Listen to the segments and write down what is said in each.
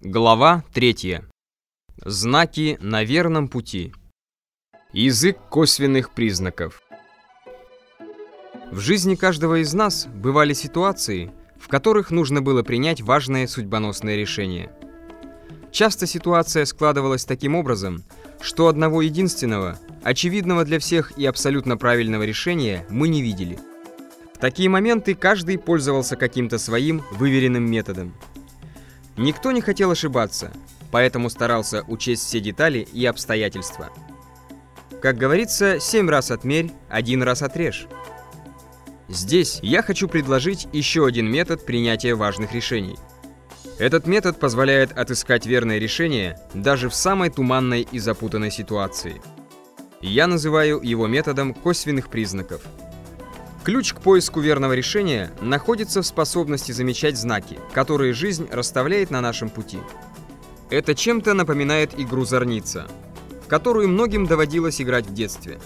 Глава 3. Знаки на верном пути. Язык косвенных признаков. В жизни каждого из нас бывали ситуации, в которых нужно было принять важное судьбоносное решение. Часто ситуация складывалась таким образом, что одного единственного, очевидного для всех и абсолютно правильного решения мы не видели. В такие моменты каждый пользовался каким-то своим выверенным методом – Никто не хотел ошибаться, поэтому старался учесть все детали и обстоятельства. Как говорится, семь раз отмерь, один раз отрежь. Здесь я хочу предложить еще один метод принятия важных решений. Этот метод позволяет отыскать верное решение даже в самой туманной и запутанной ситуации. Я называю его методом косвенных признаков – Ключ к поиску верного решения находится в способности замечать знаки, которые жизнь расставляет на нашем пути. Это чем-то напоминает игру «Зорница», в которую многим доводилось играть в детстве.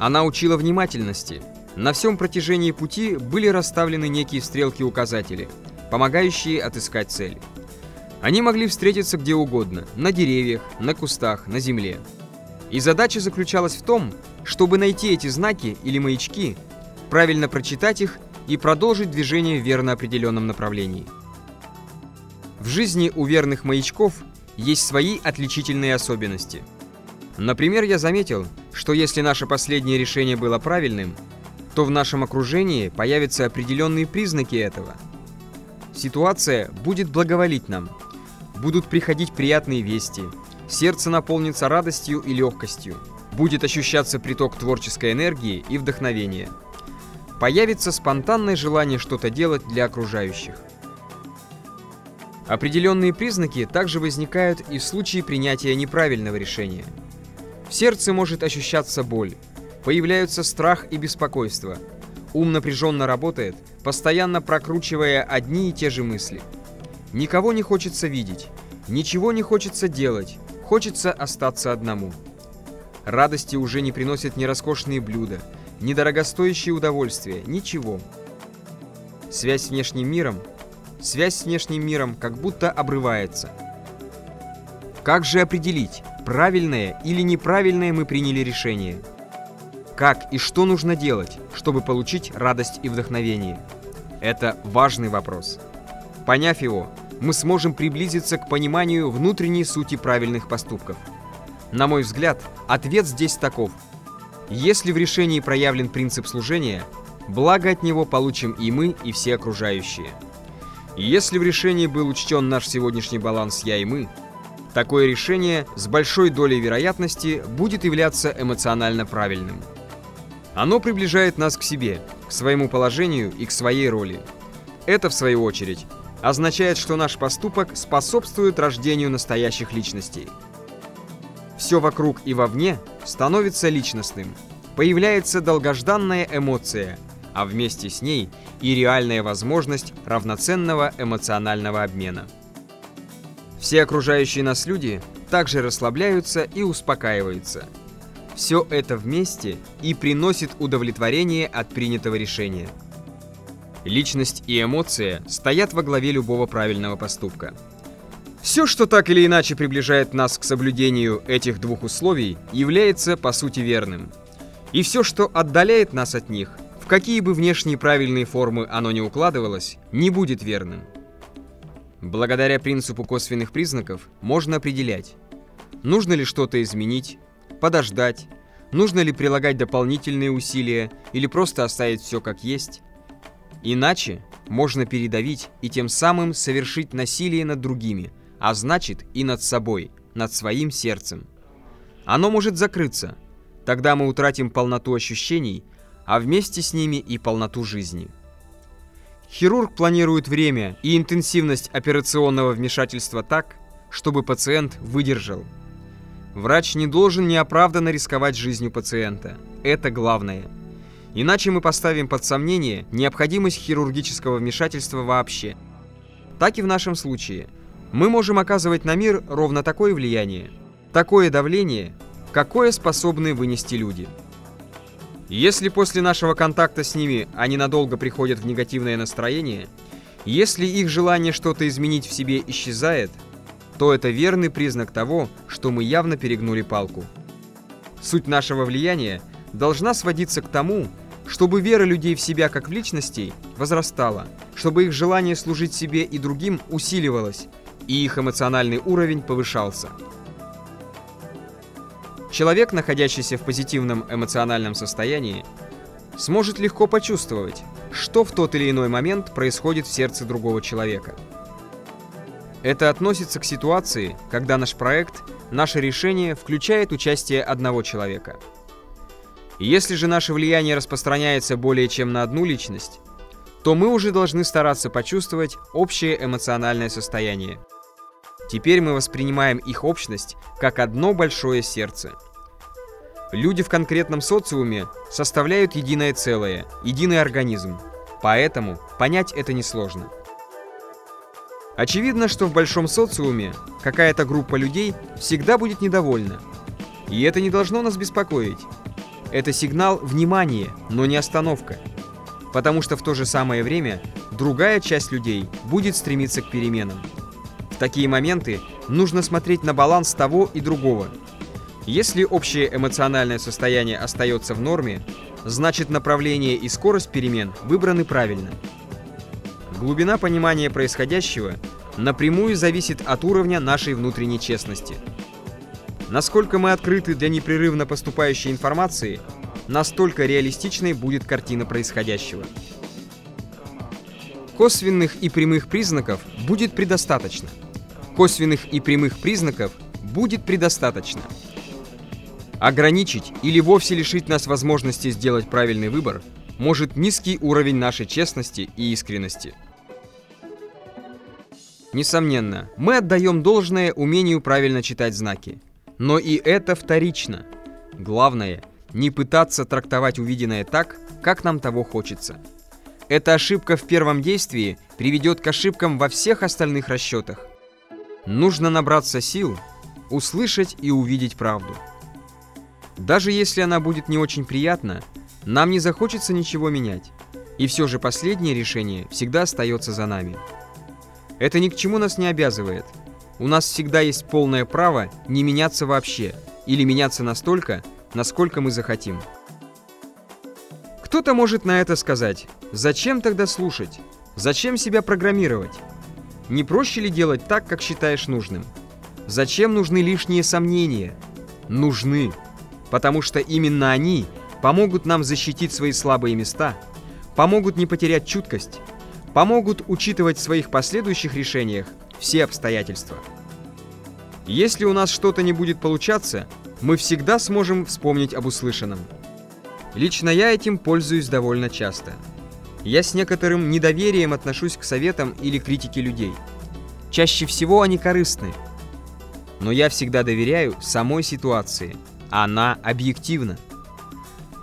Она учила внимательности. На всем протяжении пути были расставлены некие стрелки-указатели, помогающие отыскать цель. Они могли встретиться где угодно, на деревьях, на кустах, на земле. И задача заключалась в том, чтобы найти эти знаки или маячки правильно прочитать их и продолжить движение в верно определенном направлении. В жизни у верных маячков есть свои отличительные особенности. Например, я заметил, что если наше последнее решение было правильным, то в нашем окружении появятся определенные признаки этого. Ситуация будет благоволить нам, будут приходить приятные вести, сердце наполнится радостью и легкостью, будет ощущаться приток творческой энергии и вдохновения – появится спонтанное желание что-то делать для окружающих. Определенные признаки также возникают и в случае принятия неправильного решения. В сердце может ощущаться боль, появляются страх и беспокойство. Ум напряженно работает, постоянно прокручивая одни и те же мысли. Никого не хочется видеть, ничего не хочется делать, хочется остаться одному. Радости уже не приносят ни роскошные блюда, ни дорогостоящие удовольствия, ничего. Связь с внешним миром, связь с внешним миром как будто обрывается. Как же определить, правильное или неправильное мы приняли решение? Как и что нужно делать, чтобы получить радость и вдохновение? Это важный вопрос. Поняв его, мы сможем приблизиться к пониманию внутренней сути правильных поступков. На мой взгляд, ответ здесь таков – если в решении проявлен принцип служения, благо от него получим и мы, и все окружающие. Если в решении был учтен наш сегодняшний баланс «я» и «мы», такое решение с большой долей вероятности будет являться эмоционально правильным. Оно приближает нас к себе, к своему положению и к своей роли. Это, в свою очередь, означает, что наш поступок способствует рождению настоящих личностей. Все вокруг и вовне становится личностным. Появляется долгожданная эмоция, а вместе с ней и реальная возможность равноценного эмоционального обмена. Все окружающие нас люди также расслабляются и успокаиваются. Все это вместе и приносит удовлетворение от принятого решения. Личность и эмоция стоят во главе любого правильного поступка. Все, что так или иначе приближает нас к соблюдению этих двух условий, является по сути верным. И все, что отдаляет нас от них, в какие бы внешние правильные формы оно ни укладывалось, не будет верным. Благодаря принципу косвенных признаков можно определять, нужно ли что-то изменить, подождать, нужно ли прилагать дополнительные усилия или просто оставить все как есть. Иначе можно передавить и тем самым совершить насилие над другими – а значит и над собой, над своим сердцем. Оно может закрыться, тогда мы утратим полноту ощущений, а вместе с ними и полноту жизни. Хирург планирует время и интенсивность операционного вмешательства так, чтобы пациент выдержал. Врач не должен неоправданно рисковать жизнью пациента. Это главное. Иначе мы поставим под сомнение необходимость хирургического вмешательства вообще. Так и в нашем случае – мы можем оказывать на мир ровно такое влияние, такое давление, какое способны вынести люди. Если после нашего контакта с ними они надолго приходят в негативное настроение, Если их желание что-то изменить в себе исчезает, то это верный признак того, что мы явно перегнули палку. Суть нашего влияния должна сводиться к тому, чтобы вера людей в себя как в личностей возрастала, чтобы их желание служить себе и другим усиливалось, и их эмоциональный уровень повышался. Человек, находящийся в позитивном эмоциональном состоянии, сможет легко почувствовать, что в тот или иной момент происходит в сердце другого человека. Это относится к ситуации, когда наш проект, наше решение включает участие одного человека. Если же наше влияние распространяется более чем на одну личность, то мы уже должны стараться почувствовать общее эмоциональное состояние. Теперь мы воспринимаем их общность как одно большое сердце. Люди в конкретном социуме составляют единое целое, единый организм. Поэтому понять это несложно. Очевидно, что в большом социуме какая-то группа людей всегда будет недовольна. И это не должно нас беспокоить. Это сигнал внимания, но не остановка. Потому что в то же самое время другая часть людей будет стремиться к переменам. Такие моменты нужно смотреть на баланс того и другого. Если общее эмоциональное состояние остается в норме, значит направление и скорость перемен выбраны правильно. Глубина понимания происходящего напрямую зависит от уровня нашей внутренней честности. Насколько мы открыты для непрерывно поступающей информации, настолько реалистичной будет картина происходящего. Косвенных и прямых признаков будет предостаточно. Косвенных и прямых признаков будет предостаточно. Ограничить или вовсе лишить нас возможности сделать правильный выбор может низкий уровень нашей честности и искренности. Несомненно, мы отдаем должное умению правильно читать знаки. Но и это вторично. Главное – не пытаться трактовать увиденное так, как нам того хочется. Эта ошибка в первом действии приведет к ошибкам во всех остальных расчетах. Нужно набраться сил, услышать и увидеть правду. Даже если она будет не очень приятна, нам не захочется ничего менять. И все же последнее решение всегда остается за нами. Это ни к чему нас не обязывает. У нас всегда есть полное право не меняться вообще, или меняться настолько, насколько мы захотим. Кто-то может на это сказать, зачем тогда слушать? Зачем себя программировать? Не проще ли делать так, как считаешь нужным? Зачем нужны лишние сомнения? Нужны потому что именно они помогут нам защитить свои слабые места, помогут не потерять чуткость, помогут учитывать в своих последующих решениях все обстоятельства. Если у нас что-то не будет получаться, мы всегда сможем вспомнить об услышанном. Лично я этим пользуюсь довольно часто. Я с некоторым недоверием отношусь к советам или критике людей. Чаще всего они корыстны. Но я всегда доверяю самой ситуации – она объективна.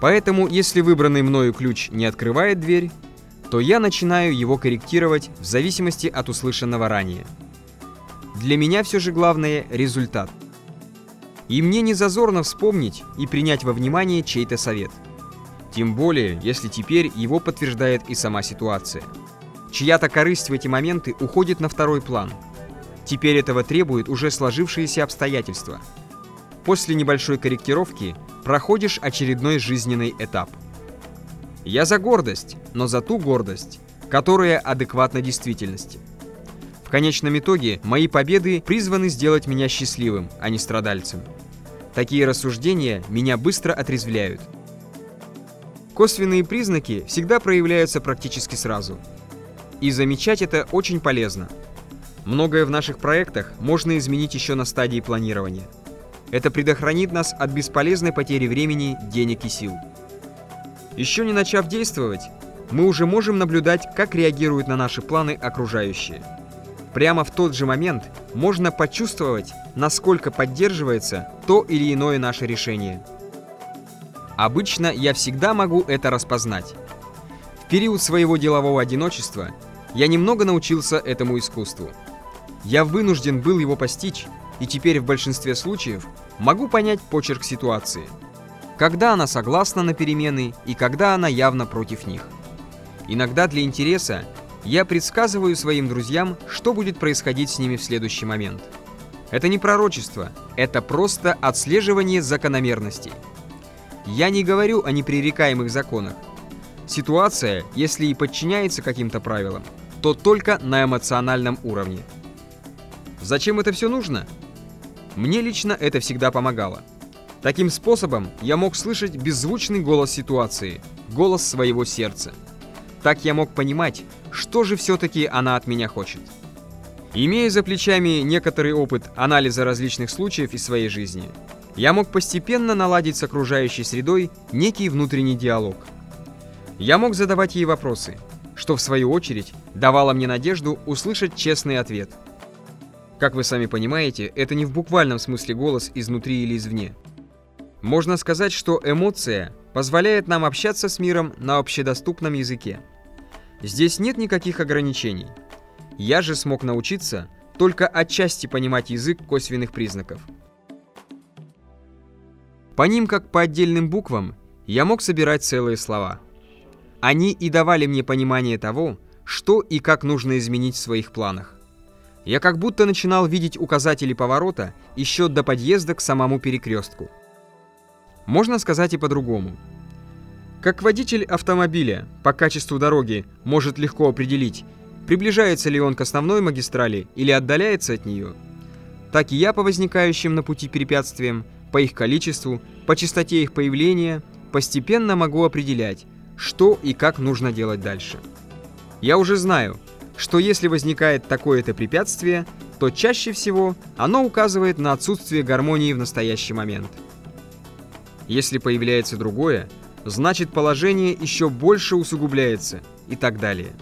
Поэтому, если выбранный мною ключ не открывает дверь, то я начинаю его корректировать в зависимости от услышанного ранее. Для меня все же главное – результат. И мне не зазорно вспомнить и принять во внимание чей-то совет. Тем более, если теперь его подтверждает и сама ситуация. Чья-то корысть в эти моменты уходит на второй план. Теперь этого требуют уже сложившиеся обстоятельства – После небольшой корректировки проходишь очередной жизненный этап. Я за гордость, но за ту гордость, которая адекватна действительности. В конечном итоге мои победы призваны сделать меня счастливым, а не страдальцем. Такие рассуждения меня быстро отрезвляют. Косвенные признаки всегда проявляются практически сразу. И замечать это очень полезно. Многое в наших проектах можно изменить еще на стадии планирования. Это предохранит нас от бесполезной потери времени, денег и сил. Еще не начав действовать, мы уже можем наблюдать, как реагируют на наши планы окружающие. Прямо в тот же момент можно почувствовать, насколько поддерживается то или иное наше решение. Обычно я всегда могу это распознать. В период своего делового одиночества я немного научился этому искусству. Я вынужден был его постичь, и теперь в большинстве случаев могу понять почерк ситуации. Когда она согласна на перемены и когда она явно против них. Иногда для интереса я предсказываю своим друзьям, что будет происходить с ними в следующий момент. Это не пророчество, это просто отслеживание закономерностей. Я не говорю о непререкаемых законах. Ситуация, если и подчиняется каким-то правилам, то только на эмоциональном уровне. Зачем это все нужно? Мне лично это всегда помогало. Таким способом я мог слышать беззвучный голос ситуации, голос своего сердца. Так я мог понимать, что же все-таки она от меня хочет. Имея за плечами некоторый опыт анализа различных случаев из своей жизни, я мог постепенно наладить с окружающей средой некий внутренний диалог. Я мог задавать ей вопросы, что в свою очередь давало мне надежду услышать честный ответ. Как вы сами понимаете, это не в буквальном смысле голос изнутри или извне. Можно сказать, что эмоция позволяет нам общаться с миром на общедоступном языке. Здесь нет никаких ограничений. Я же смог научиться только отчасти понимать язык косвенных признаков. По ним, как по отдельным буквам, я мог собирать целые слова. Они и давали мне понимание того, что и как нужно изменить в своих планах. Я как будто начинал видеть указатели поворота еще до подъезда к самому перекрестку. Можно сказать и по-другому. Как водитель автомобиля по качеству дороги может легко определить, приближается ли он к основной магистрали или отдаляется от нее, так и я по возникающим на пути препятствиям, по их количеству, по частоте их появления, постепенно могу определять, что и как нужно делать дальше. Я уже знаю, что если возникает такое-то препятствие, то чаще всего оно указывает на отсутствие гармонии в настоящий момент. Если появляется другое, значит положение еще больше усугубляется и так далее.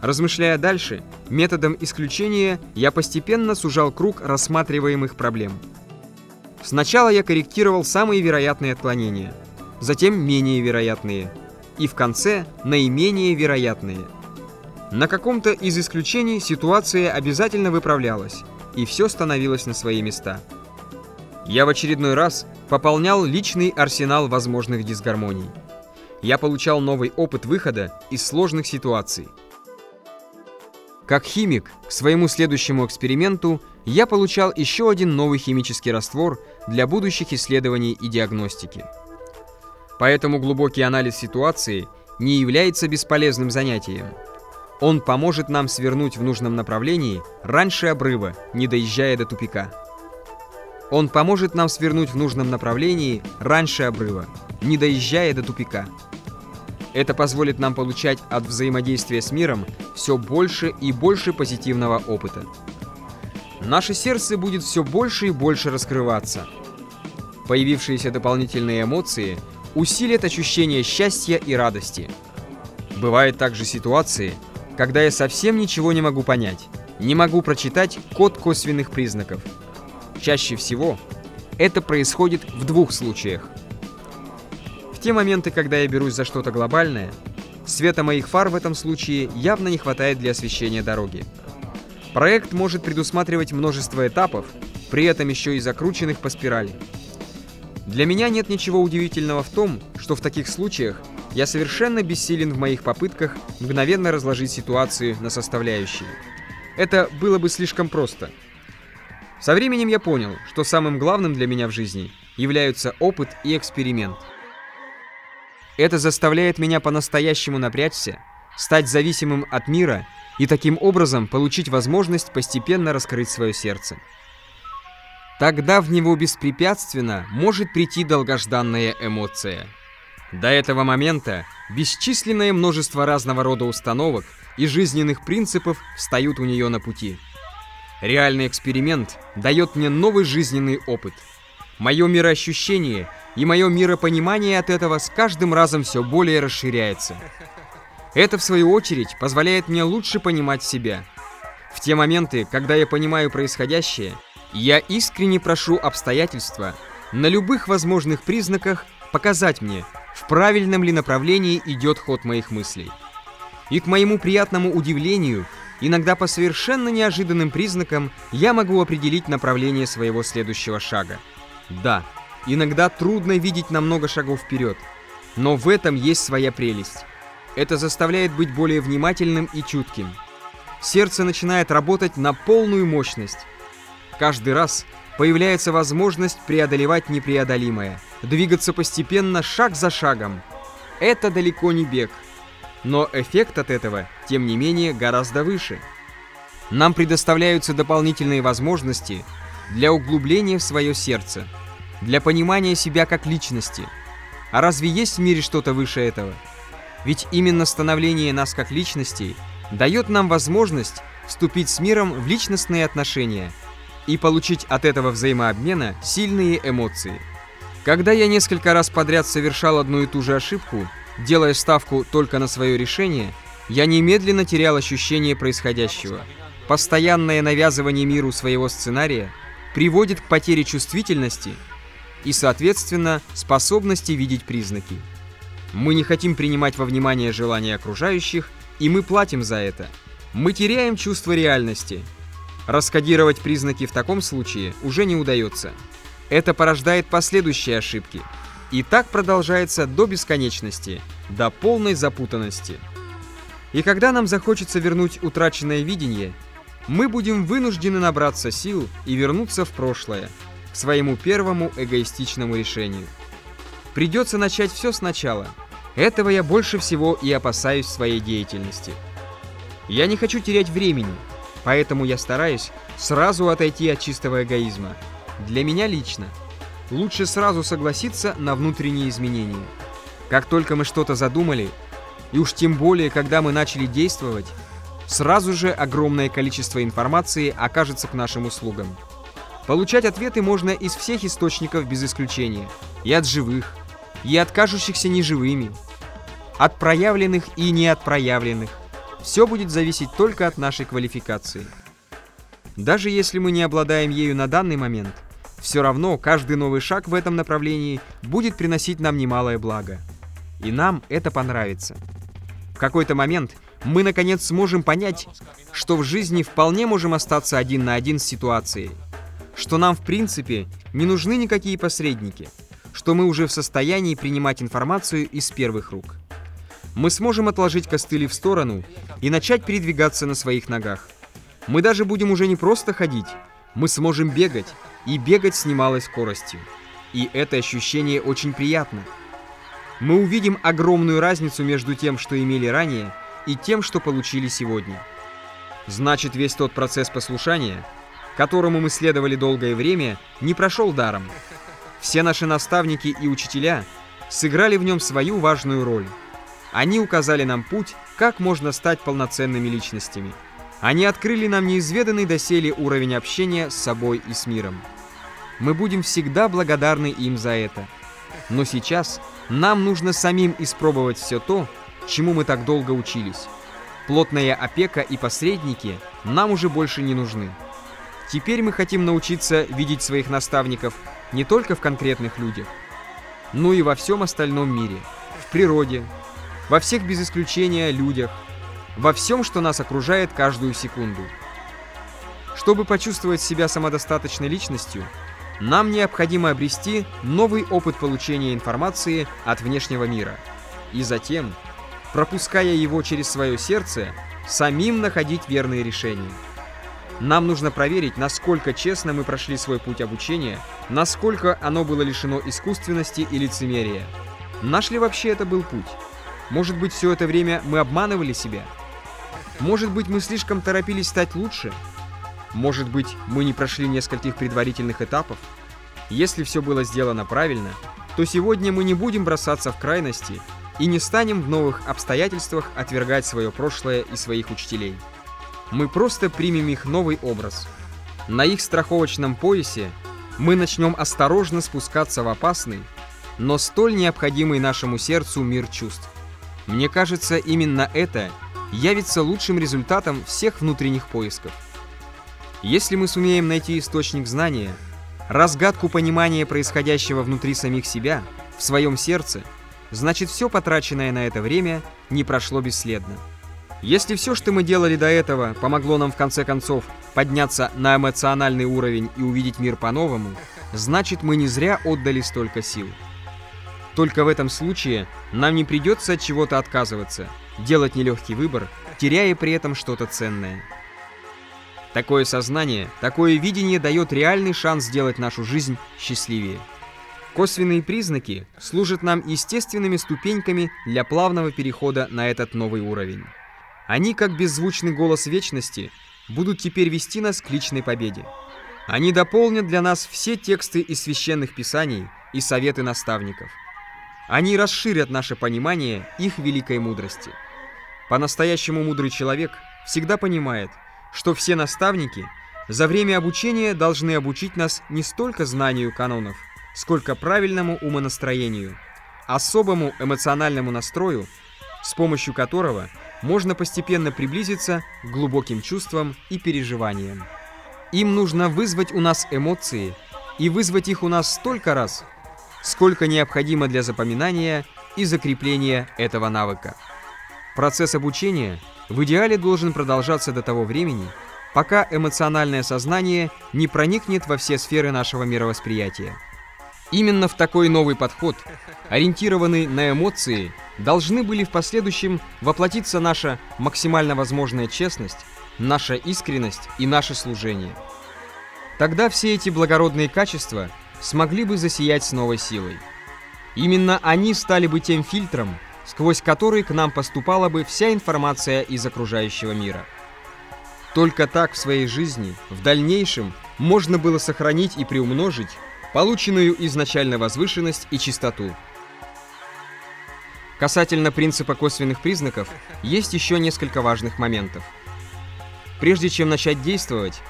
Размышляя дальше, методом исключения я постепенно сужал круг рассматриваемых проблем. Сначала я корректировал самые вероятные отклонения, затем менее вероятные, и в конце наименее вероятные. На каком-то из исключений ситуация обязательно выправлялась, и все становилось на свои места. Я в очередной раз пополнял личный арсенал возможных дисгармоний. Я получал новый опыт выхода из сложных ситуаций. Как химик, к своему следующему эксперименту я получал еще один новый химический раствор для будущих исследований и диагностики. Поэтому глубокий анализ ситуации не является бесполезным занятием. Он поможет нам свернуть в нужном направлении раньше обрыва, не доезжая до тупика. Он поможет нам свернуть в нужном направлении раньше обрыва, не доезжая до тупика. Это позволит нам получать от взаимодействия с миром все больше и больше позитивного опыта. Наше сердце будет все больше и больше раскрываться. Появившиеся дополнительные эмоции усилят ощущение счастья и радости. Бывают также ситуации, когда я совсем ничего не могу понять, не могу прочитать код косвенных признаков – Чаще всего это происходит в двух случаях. В те моменты, когда я берусь за что-то глобальное, света моих фар в этом случае явно не хватает для освещения дороги. Проект может предусматривать множество этапов, при этом еще и закрученных по спирали. Для меня нет ничего удивительного в том, что в таких случаях я совершенно бессилен в моих попытках мгновенно разложить ситуацию на составляющие. Это было бы слишком просто – со временем я понял, что самым главным для меня в жизни являются опыт и эксперимент. Это заставляет меня по-настоящему напрячься, стать зависимым от мира и таким образом получить возможность постепенно раскрыть свое сердце. Тогда в него беспрепятственно может прийти долгожданная эмоция. До этого момента бесчисленное множество разного рода установок и жизненных принципов встают у нее на пути – Реальный эксперимент дает мне новый жизненный опыт. Мое мироощущение и мое миропонимание от этого с каждым разом все более расширяется. Это, в свою очередь, позволяет мне лучше понимать себя. В те моменты, когда я понимаю происходящее, я искренне прошу обстоятельства на любых возможных признаках показать мне, в правильном ли направлении идет ход моих мыслей. И к моему приятному удивлению – Иногда по совершенно неожиданным признакам я могу определить направление своего следующего шага. Да, иногда трудно видеть на много шагов вперед, но в этом есть своя прелесть. Это заставляет быть более внимательным и чутким. Сердце начинает работать на полную мощность. Каждый раз появляется возможность преодолевать непреодолимое, двигаться постепенно, шаг за шагом. Это далеко не бег. Но эффект от этого, тем не менее, гораздо выше. Нам предоставляются дополнительные возможности для углубления в свое сердце, для понимания себя как личности. А разве есть в мире что-то выше этого? Ведь именно становление нас как личностей дает нам возможность вступить с миром в личностные отношения и получить от этого взаимообмена сильные эмоции. Когда я несколько раз подряд совершал одну и ту же ошибку, делая ставку только на свое решение, я немедленно терял ощущение происходящего. Постоянное навязывание миру своего сценария приводит к потере чувствительности и, соответственно, способности видеть признаки. Мы не хотим принимать во внимание желания окружающих, и мы платим за это. Мы теряем чувство реальности. Раскодировать признаки в таком случае уже не удается. Это порождает последующие ошибки. И так продолжается до бесконечности, до полной запутанности. И когда нам захочется вернуть утраченное видение, мы будем вынуждены набраться сил и вернуться в прошлое, к своему первому эгоистичному решению. Придется начать все сначала. Этого я больше всего и опасаюсь в своей деятельности. Я не хочу терять времени, поэтому я стараюсь сразу отойти от чистого эгоизма. Для меня лично лучше сразу согласиться на внутренние изменения. Как только мы что-то задумали, и уж тем более, когда мы начали действовать, сразу же огромное количество информации окажется к нашим услугам. Получать ответы можно из всех источников без исключения. И от живых, и от кажущихся неживыми, от проявленных и не от проявленных. Все будет зависеть только от нашей квалификации. Даже если мы не обладаем ею на данный момент, все равно каждый новый шаг в этом направлении будет приносить нам немалое благо. И нам это понравится. В какой-то момент мы наконец сможем понять, что в жизни вполне можем остаться один на один с ситуацией. Что нам в принципе не нужны никакие посредники. Что мы уже в состоянии принимать информацию из первых рук. Мы сможем отложить костыли в сторону и начать передвигаться на своих ногах. Мы даже будем уже не просто ходить, мы сможем бегать, и бегать с немалой скоростью. И это ощущение очень приятно. Мы увидим огромную разницу между тем, что имели ранее, и тем, что получили сегодня. Значит, весь тот процесс послушания, которому мы следовали долгое время, не прошел даром. Все наши наставники и учителя сыграли в нем свою важную роль. Они указали нам путь, как можно стать полноценными личностями. Они открыли нам неизведанный доселе уровень общения с собой и с миром. Мы будем всегда благодарны им за это. Но сейчас нам нужно самим испробовать все то, чему мы так долго учились. Плотная опека и посредники нам уже больше не нужны. Теперь мы хотим научиться видеть своих наставников не только в конкретных людях, но и во всем остальном мире, в природе, во всех без исключения людях, во всем, что нас окружает каждую секунду. Чтобы почувствовать себя самодостаточной личностью, нам необходимо обрести новый опыт получения информации от внешнего мира. И затем пропуская его через свое сердце, самим находить верные решения. Нам нужно проверить, насколько честно мы прошли свой путь обучения, насколько оно было лишено искусственности и лицемерия. Наш ли вообще это был путь? Может быть, все это время мы обманывали себя? Может быть, мы слишком торопились стать лучше? Может быть, мы не прошли нескольких предварительных этапов? Если все было сделано правильно, то сегодня мы не будем бросаться в крайности и не станем в новых обстоятельствах отвергать свое прошлое и своих учителей. Мы просто примем их новый образ. На их страховочном поясе мы начнем осторожно спускаться в опасный, но столь необходимый нашему сердцу мир чувств. Мне кажется, именно это явится лучшим результатом всех внутренних поисков. Если мы сумеем найти источник знания, разгадку понимания происходящего внутри самих себя, в своем сердце – значит все потраченное на это время не прошло бесследно. Если все, что мы делали до этого, помогло нам в конце концов подняться на эмоциональный уровень и увидеть мир по-новому, значит мы не зря отдали столько сил. Только в этом случае нам не придется от чего-то отказываться, делать нелегкий выбор, теряя при этом что-то ценное. Такое сознание, такое видение дает реальный шанс сделать нашу жизнь счастливее. Косвенные признаки служат нам естественными ступеньками для плавного перехода на этот новый уровень. Они, как беззвучный голос вечности, будут теперь вести нас к личной победе. Они дополнят для нас все тексты из священных писаний и советы наставников. Они расширят наше понимание их великой мудрости. По-настоящему мудрый человек всегда понимает, что все наставники за время обучения должны обучить нас не столько знанию канонов, сколько правильному умонастроению, особому эмоциональному настрою, с помощью которого можно постепенно приблизиться к глубоким чувствам и переживаниям. Им нужно вызвать у нас эмоции и вызвать их у нас столько раз, сколько необходимо для запоминания и закрепления этого навыка. Процесс обучения в идеале должен продолжаться до того времени, пока эмоциональное сознание не проникнет во все сферы нашего мировосприятия. Именно в такой новый подход, ориентированный на эмоции, должны были в последующем воплотиться наша максимально возможная честность, наша искренность и наше служение. Тогда все эти благородные качества смогли бы засиять с новой силой. Именно они стали бы тем фильтром, сквозь который к нам поступала бы вся информация из окружающего мира. Только так в своей жизни, в дальнейшем, можно было сохранить и приумножить полученную изначально возвышенность и чистоту. Касательно принципа косвенных признаков, есть еще несколько важных моментов. Прежде чем начать действовать,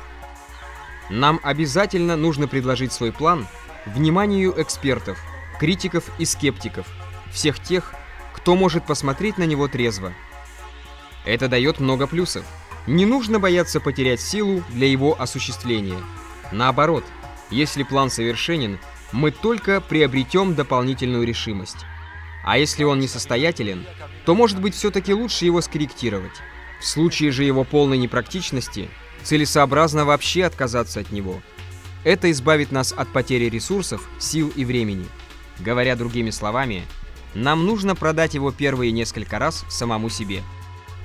нам обязательно нужно предложить свой план вниманию экспертов, критиков и скептиков, всех тех, кто может посмотреть на него трезво. Это дает много плюсов. Не нужно бояться потерять силу для его осуществления. Наоборот – если план совершенен, мы только приобретем дополнительную решимость. А если он несостоятелен, то может быть все-таки лучше его скорректировать. В случае же его полной непрактичности, целесообразно вообще отказаться от него. Это избавит нас от потери ресурсов, сил и времени. Говоря другими словами, нам нужно продать его первые несколько раз самому себе.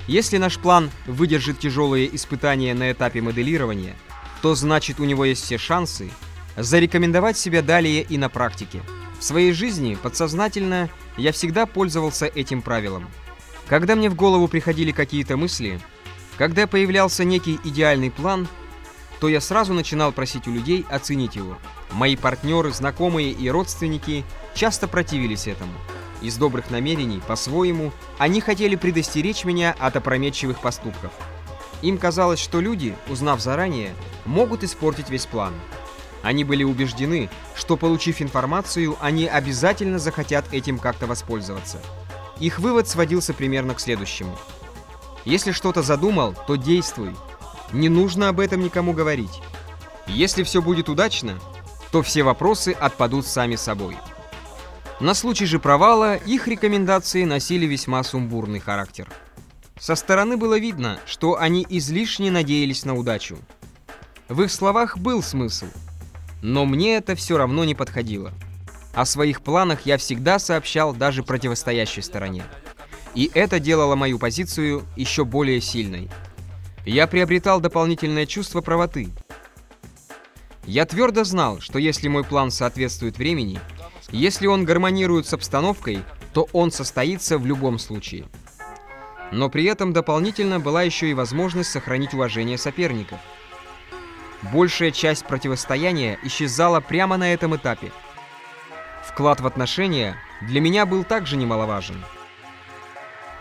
Если наш план выдержит тяжелые испытания на этапе моделирования, то значит у него есть все шансы зарекомендовать себя далее и на практике. В своей жизни подсознательно я всегда пользовался этим правилом. Когда мне в голову приходили какие-то мысли, когда появлялся некий идеальный план, то я сразу начинал просить у людей оценить его. Мои партнеры, знакомые и родственники часто противились этому. Из добрых намерений, по-своему, они хотели предостеречь меня от опрометчивых поступков. Им казалось, что люди, узнав заранее, могут испортить весь план. Они были убеждены, что получив информацию, они обязательно захотят этим как-то воспользоваться. Их вывод сводился примерно к следующему. Если что-то задумал, то действуй. Не нужно об этом никому говорить. Если все будет удачно, то все вопросы отпадут сами собой. На случай же провала их рекомендации носили весьма сумбурный характер. Со стороны было видно, что они излишне надеялись на удачу. В их словах был смысл – но мне это все равно не подходило. О своих планах я всегда сообщал даже противостоящей стороне. И это делало мою позицию еще более сильной. Я приобретал дополнительное чувство правоты. Я твердо знал, что если мой план соответствует времени, если он гармонирует с обстановкой, то он состоится в любом случае. Но при этом дополнительно была еще и возможность сохранить уважение соперников – Большая часть противостояния исчезала прямо на этом этапе. Вклад в отношения для меня был также немаловажен.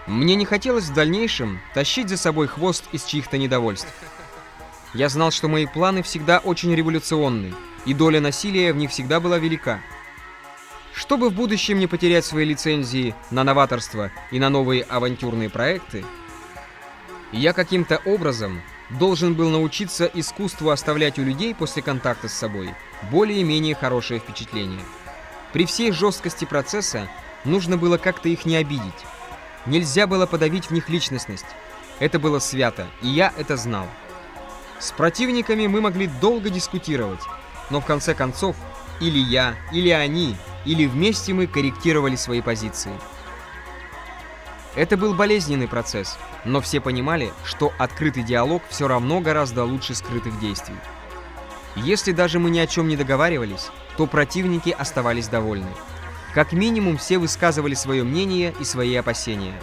Мне не хотелось в дальнейшем тащить за собой хвост из чьих-то недовольств. Я знал, что мои планы всегда очень революционны, и доля насилия в них всегда была велика. Чтобы в будущем не потерять свои лицензии на новаторство и на новые авантюрные проекты, я каким-то образом должен был научиться искусству оставлять у людей после контакта с собой более-менее хорошее впечатление. При всей жесткости процесса нужно было как-то их не обидеть. Нельзя было подавить в них личностность. Это было свято, и я это знал. С противниками мы могли долго дискутировать, но в конце концов или я, или они или вместе мы корректировали свои позиции. Это был болезненный процесс, но все понимали, что открытый диалог все равно гораздо лучше скрытых действий. Если даже мы ни о чем не договаривались, то противники оставались довольны. Как минимум все высказывали свое мнение и свои опасения.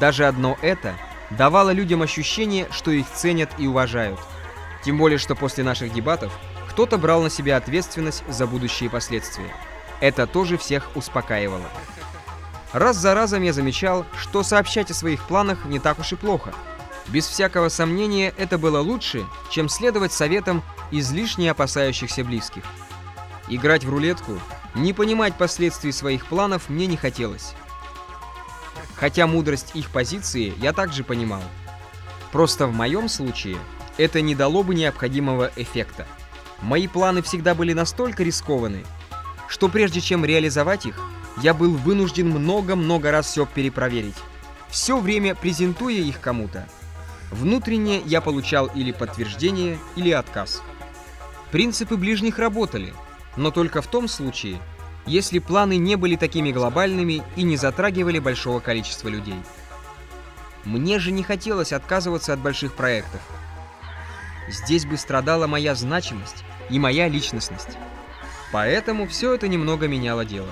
Даже одно это давало людям ощущение, что их ценят и уважают. Тем более, что после наших дебатов кто-то брал на себя ответственность за будущие последствия. Это тоже всех успокаивало. Раз за разом я замечал, что сообщать о своих планах не так уж и плохо. Без всякого сомнения, это было лучше, чем следовать советам излишне опасающихся близких. Играть в рулетку, не понимать последствий своих планов мне не хотелось. Хотя мудрость их позиции я также понимал. Просто в моем случае это не дало бы необходимого эффекта. Мои планы всегда были настолько рискованы, что прежде чем реализовать их, я был вынужден много-много раз все перепроверить. Все время презентуя их кому-то. Внутренне я получал или подтверждение, или отказ. Принципы ближних работали, но только в том случае, если планы не были такими глобальными и не затрагивали большого количества людей. Мне же не хотелось отказываться от больших проектов. Здесь бы страдала моя значимость и моя личностность. Поэтому все это немного меняло дело.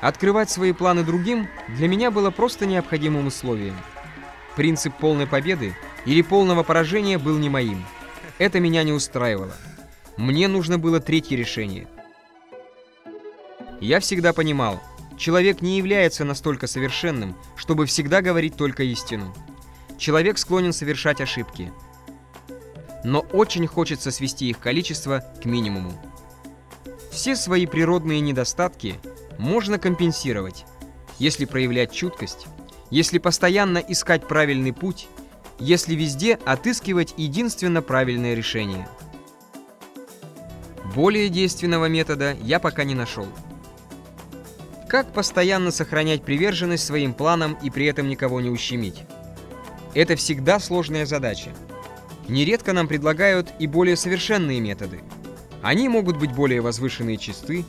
Открывать свои планы другим для меня было просто необходимым условием. Принцип полной победы или полного поражения был не моим. Это меня не устраивало. Мне нужно было третье решение. Я всегда понимал, человек не является настолько совершенным, чтобы всегда говорить только истину. Человек склонен совершать ошибки. Но очень хочется свести их количество к минимуму. Все свои природные недостатки можно компенсировать, если проявлять чуткость, если постоянно искать правильный путь, если везде отыскивать единственно правильное решение. Более действенного метода я пока не нашел. Как постоянно сохранять приверженность своим планам и при этом никого не ущемить? Это всегда сложная задача. Нередко нам предлагают и более совершенные методы. Они могут быть более возвышенные и чисты,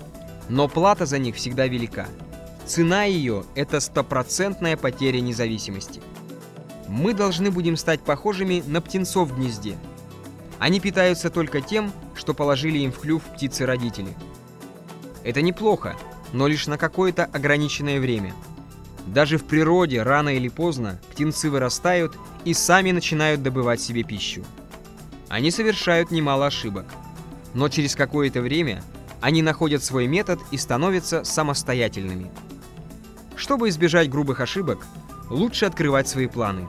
но плата за них всегда велика. Цена ее – это стопроцентная потеря независимости. Мы должны будем стать похожими на птенцов в гнезде. Они питаются только тем, что положили им в клюв птицы-родители. Это неплохо, но лишь на какое-то ограниченное время. Даже в природе рано или поздно птенцы вырастают и сами начинают добывать себе пищу. Они совершают немало ошибок. Но через какое-то время они находят свой метод и становятся самостоятельными. Чтобы избежать грубых ошибок, лучше открывать свои планы.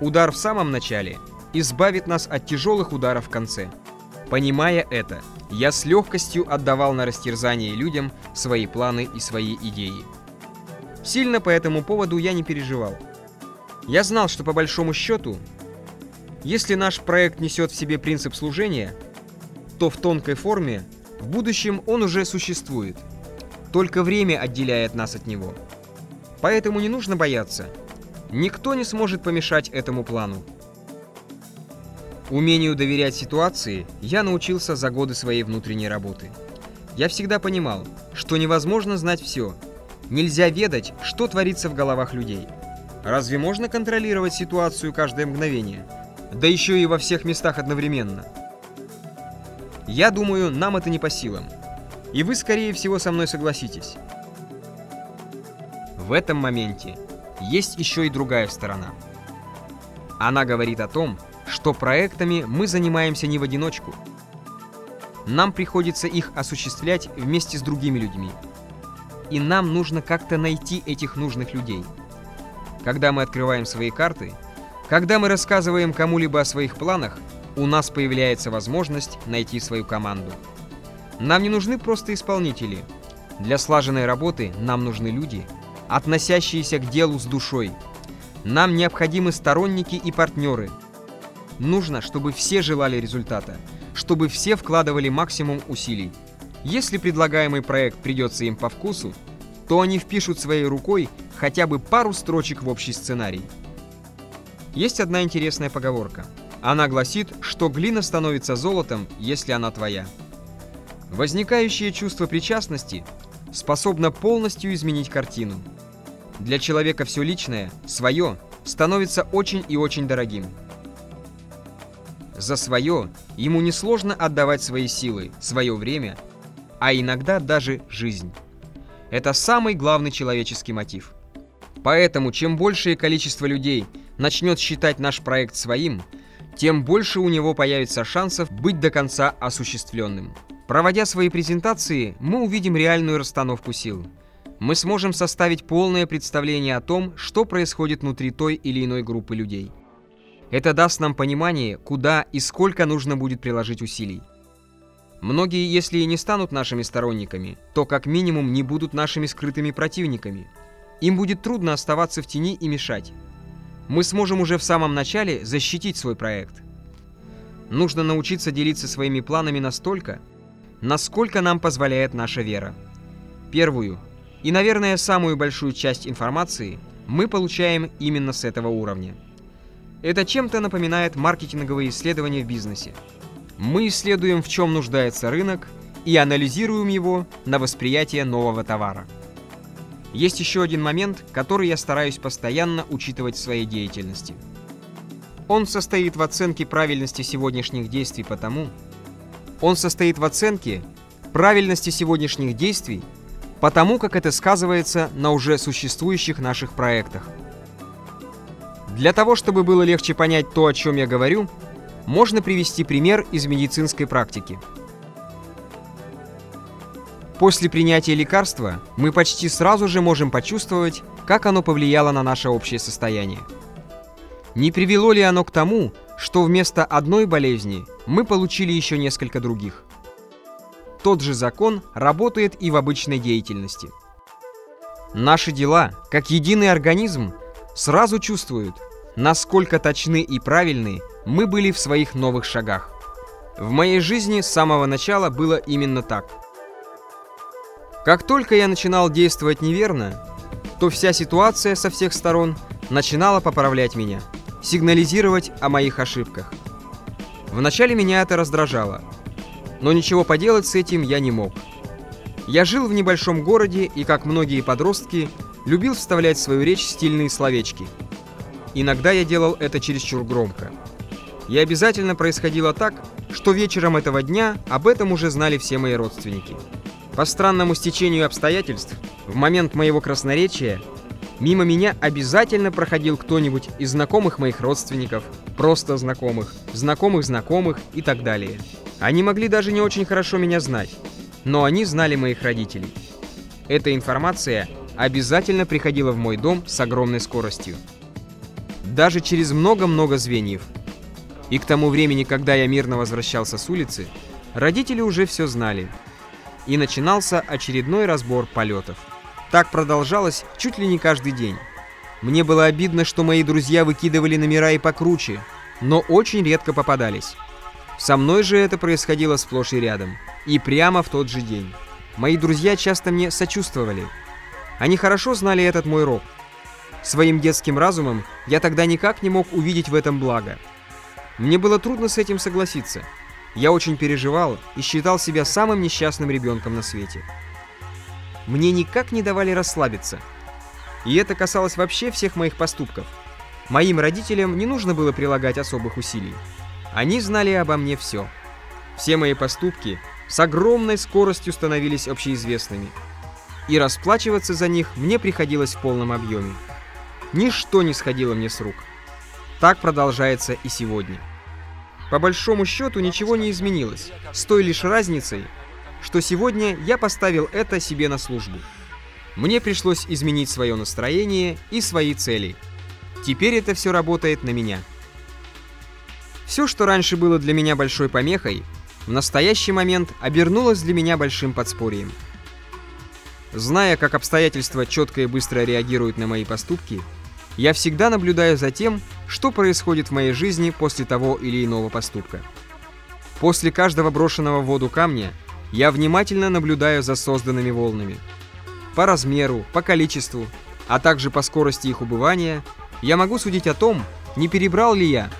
Удар в самом начале избавит нас от тяжелых ударов в конце. Понимая это, я с легкостью отдавал на растерзание людям свои планы и свои идеи. Сильно по этому поводу я не переживал. Я знал, что по большому счету, если наш проект несет в себе принцип служения – то в тонкой форме в будущем он уже существует. Только время отделяет нас от него. Поэтому не нужно бояться. Никто не сможет помешать этому плану. Умению доверять ситуации я научился за годы своей внутренней работы. Я всегда понимал, что невозможно знать все. Нельзя ведать, что творится в головах людей. Разве можно контролировать ситуацию каждое мгновение? Да еще и во всех местах одновременно. Я думаю, нам это не по силам. И вы, скорее всего, со мной согласитесь. В этом моменте есть еще и другая сторона. Она говорит о том, что проектами мы занимаемся не в одиночку. Нам приходится их осуществлять вместе с другими людьми. И нам нужно как-то найти этих нужных людей. Когда мы открываем свои карты, когда мы рассказываем кому-либо о своих планах, у нас появляется возможность найти свою команду. Нам не нужны просто исполнители. Для слаженной работы нам нужны люди, относящиеся к делу с душой. Нам необходимы сторонники и партнеры. Нужно, чтобы все желали результата, чтобы все вкладывали максимум усилий. Если предлагаемый проект придется им по вкусу, то они впишут своей рукой хотя бы пару строчек в общий сценарий. Есть одна интересная поговорка – она гласит, что глина становится золотом, если она твоя. Возникающее чувство причастности способно полностью изменить картину. Для человека все личное, свое, становится очень и очень дорогим. За свое ему несложно отдавать свои силы, свое время, а иногда даже жизнь. Это самый главный человеческий мотив. Поэтому, чем большее количество людей начнет считать наш проект своим, тем больше у него появится шансов быть до конца осуществленным. Проводя свои презентации, мы увидим реальную расстановку сил. Мы сможем составить полное представление о том, что происходит внутри той или иной группы людей. Это даст нам понимание, куда и сколько нужно будет приложить усилий. Многие, если и не станут нашими сторонниками, то как минимум не будут нашими скрытыми противниками. Им будет трудно оставаться в тени и мешать. Мы сможем уже в самом начале защитить свой проект. Нужно научиться делиться своими планами настолько, насколько нам позволяет наша вера. Первую и, наверное, самую большую часть информации мы получаем именно с этого уровня. Это чем-то напоминает маркетинговые исследования в бизнесе. Мы исследуем, в чем нуждается рынок, и анализируем его на восприятие нового товара. Есть еще один момент, который я стараюсь постоянно учитывать в своей деятельности. Он состоит в оценке правильности сегодняшних действий потому, он состоит в оценке правильности сегодняшних действий, потому как это сказывается на уже существующих наших проектах. Для того, чтобы было легче понять то, о чем я говорю, можно привести пример из медицинской практики. После принятия лекарства мы почти сразу же можем почувствовать, как оно повлияло на наше общее состояние. Не привело ли оно к тому, что вместо одной болезни мы получили еще несколько других. Тот же закон работает и в обычной деятельности. Наши дела, как единый организм, сразу чувствуют, насколько точны и правильны мы были в своих новых шагах. В моей жизни с самого начала было именно так. Как только я начинал действовать неверно, то вся ситуация со всех сторон начинала поправлять меня – сигнализировать о моих ошибках. Вначале меня это раздражало, но ничего поделать с этим я не мог. Я жил в небольшом городе и, как многие подростки, любил вставлять в свою речь стильные словечки. Иногда я делал это чересчур громко. И обязательно происходило так, что вечером этого дня об этом уже знали все мои родственники. По странному стечению обстоятельств, в момент моего красноречия Мимо меня обязательно проходил кто-нибудь из знакомых моих родственников, просто знакомых, знакомых знакомых и так далее. Они могли даже не очень хорошо меня знать, но они знали моих родителей. Эта информация обязательно приходила в мой дом с огромной скоростью. Даже через много-много звеньев. И к тому времени, когда я мирно возвращался с улицы, родители уже все знали. И начинался очередной разбор полетов. Так продолжалось чуть ли не каждый день. Мне было обидно, что мои друзья выкидывали номера и покруче, но очень редко попадались. Со мной же это происходило сплошь и рядом. И прямо в тот же день. Мои друзья часто мне сочувствовали. Они хорошо знали этот мой рок. Своим детским разумом я тогда никак не мог увидеть в этом благо. Мне было трудно с этим согласиться. Я очень переживал и считал себя самым несчастным ребенком на свете мне никак не давали расслабиться. И это касалось вообще всех моих поступков. Моим родителям не нужно было прилагать особых усилий. Они знали обо мне все. Все мои поступки с огромной скоростью становились общеизвестными. И расплачиваться за них мне приходилось в полном объеме. Ничто не сходило мне с рук. Так продолжается и сегодня. По большому счету ничего не изменилось, с той лишь разницей, что сегодня я поставил это себе на службу. Мне пришлось изменить свое настроение и свои цели. Теперь это все работает на меня. Все, что раньше было для меня большой помехой, в настоящий момент обернулось для меня большим подспорьем. Зная, как обстоятельства четко и быстро реагируют на мои поступки, я всегда наблюдаю за тем, что происходит в моей жизни после того или иного поступка. После каждого брошенного в воду камня – я внимательно наблюдаю за созданными волнами. По размеру, по количеству, а также по скорости их убывания, я могу судить о том, не перебрал ли я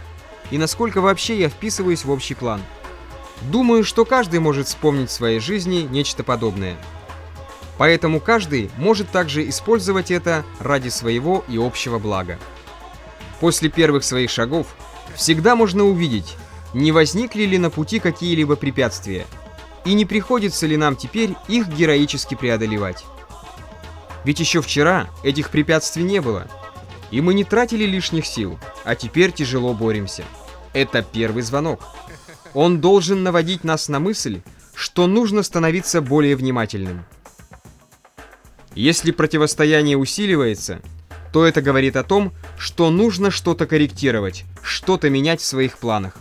и насколько вообще я вписываюсь в общий план. Думаю, что каждый может вспомнить в своей жизни нечто подобное. Поэтому каждый может также использовать это ради своего и общего блага. После первых своих шагов всегда можно увидеть, не возникли ли на пути какие-либо препятствия, и не приходится ли нам теперь их героически преодолевать. Ведь еще вчера этих препятствий не было, и мы не тратили лишних сил, а теперь тяжело боремся. Это первый звонок. Он должен наводить нас на мысль, что нужно становиться более внимательным. Если противостояние усиливается, то это говорит о том, что нужно что-то корректировать, что-то менять в своих планах.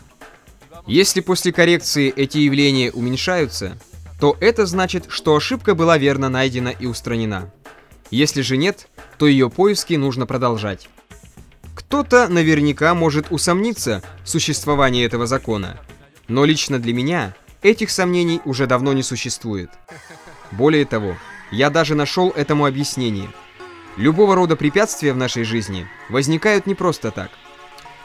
Если после коррекции эти явления уменьшаются, то это значит, что ошибка была верно найдена и устранена. Если же нет, то ее поиски нужно продолжать. Кто-то наверняка может усомниться в существовании этого закона, но лично для меня этих сомнений уже давно не существует. Более того, я даже нашел этому объяснение. Любого рода препятствия в нашей жизни возникают не просто так.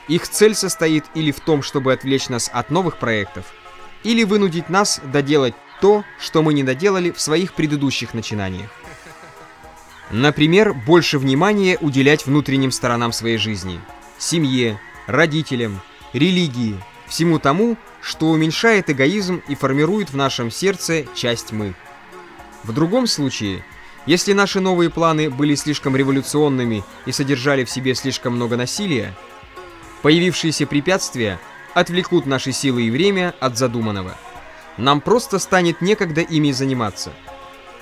Их цель состоит или в том, чтобы отвлечь нас от новых проектов, или вынудить нас доделать то, что мы не доделали в своих предыдущих начинаниях. Например, больше внимания уделять внутренним сторонам своей жизни, семье, родителям, религии, всему тому, что уменьшает эгоизм и формирует в нашем сердце часть «мы». В другом случае, если наши новые планы были слишком революционными и содержали в себе слишком много насилия, появившиеся препятствия отвлекут наши силы и время от задуманного. Нам просто станет некогда ими заниматься.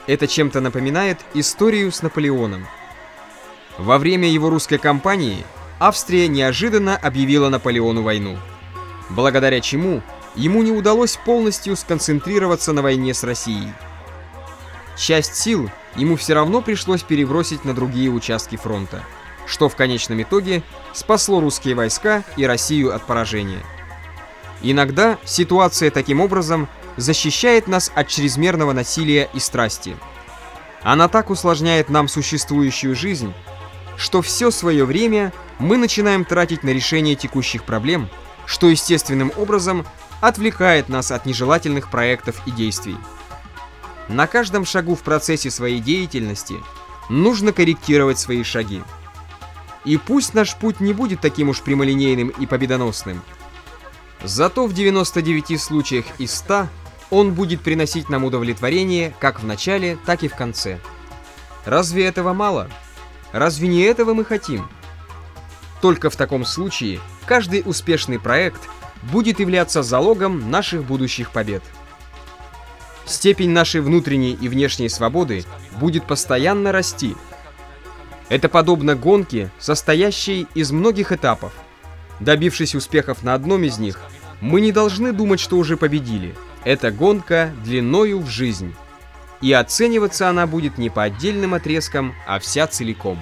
Это чем-то напоминает историю с Наполеоном. Во время его русской кампании Австрия неожиданно объявила Наполеону войну, благодаря чему ему не удалось полностью сконцентрироваться на войне с Россией. Часть сил ему все равно пришлось перебросить на другие участки фронта, что в конечном итоге спасло русские войска и Россию от поражения. Иногда ситуация таким образом защищает нас от чрезмерного насилия и страсти. Она так усложняет нам существующую жизнь, что все свое время мы начинаем тратить на решение текущих проблем, что естественным образом отвлекает нас от нежелательных проектов и действий. На каждом шагу в процессе своей деятельности нужно корректировать свои шаги. И пусть наш путь не будет таким уж прямолинейным и победоносным, зато в 99 случаях из 100 он будет приносить нам удовлетворение как в начале, так и в конце. Разве этого мало? Разве не этого мы хотим? Только в таком случае каждый успешный проект будет являться залогом наших будущих побед. Степень нашей внутренней и внешней свободы будет постоянно расти. Это подобно гонке, состоящей из многих этапов. Добившись успехов на одном из них, мы не должны думать, что уже победили – это гонка длиною в жизнь. И оцениваться она будет не по отдельным отрезкам, а вся целиком.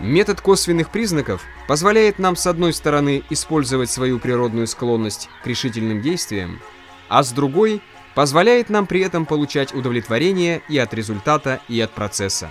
Метод косвенных признаков позволяет нам с одной стороны использовать свою природную склонность к решительным действиям, а с другой позволяет нам при этом получать удовлетворение и от результата, и от процесса.